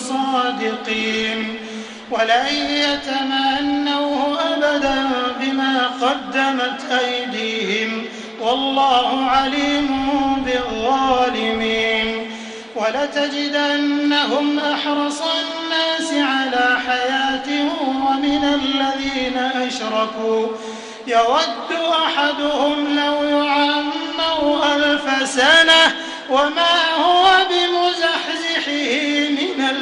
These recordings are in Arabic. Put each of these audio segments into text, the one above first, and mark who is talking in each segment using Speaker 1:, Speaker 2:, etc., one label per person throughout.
Speaker 1: صادقين ولن يتمنوه أبدا بما قدمت أيديهم والله عليم بالظالمين ولتجدنهم أحرص الناس على حياة ومن الذين أشركوا يود أحدهم لو يعمر ألف سنة وما هو من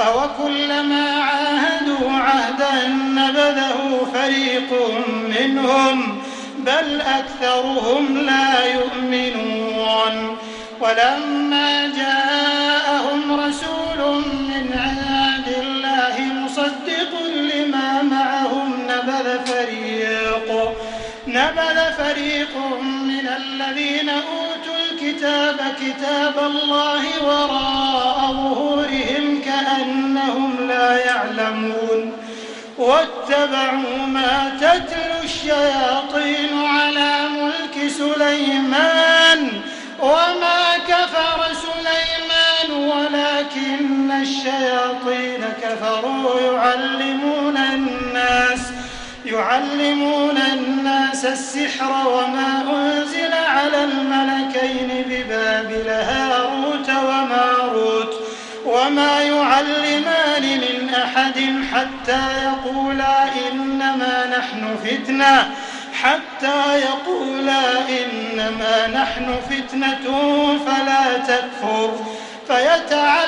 Speaker 1: أوكلما عاهدوا عهدا نبذه فريق منهم بل أكثرهم لا يؤمنون ولما جاءهم رسول من عند الله مصدق لما معهم نبذ فريق نبذ فريق من الذين أوتوا الكتاب كتاب الله وراء ظهورهم كأنهم لا يعلمون. واتبعوا ما تتلو الشياطين على ملك سليمان. وما كفر سليمان ولكن الشياطين كفروا. يعلمون الناس يعلمون الناس السحر وما أنزل على الملكين ببابل وماروت وما يعلمان من أحد حتى يقولا إنما نحن فتنة حتى يقولا إنما نحن فتنة فلا تكفر فيتعلمون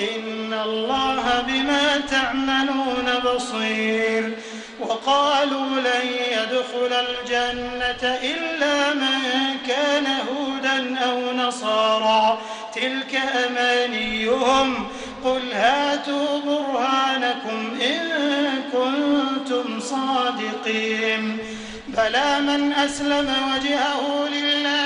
Speaker 1: إن الله بما تعملون بصير. وقالوا لن يدخل الجنة إلا من كان هودا أو نصارى. تلك أمانيهم. قل هاتوا برهانكم إن كنتم صادقين. بلى من أسلم وجهه لله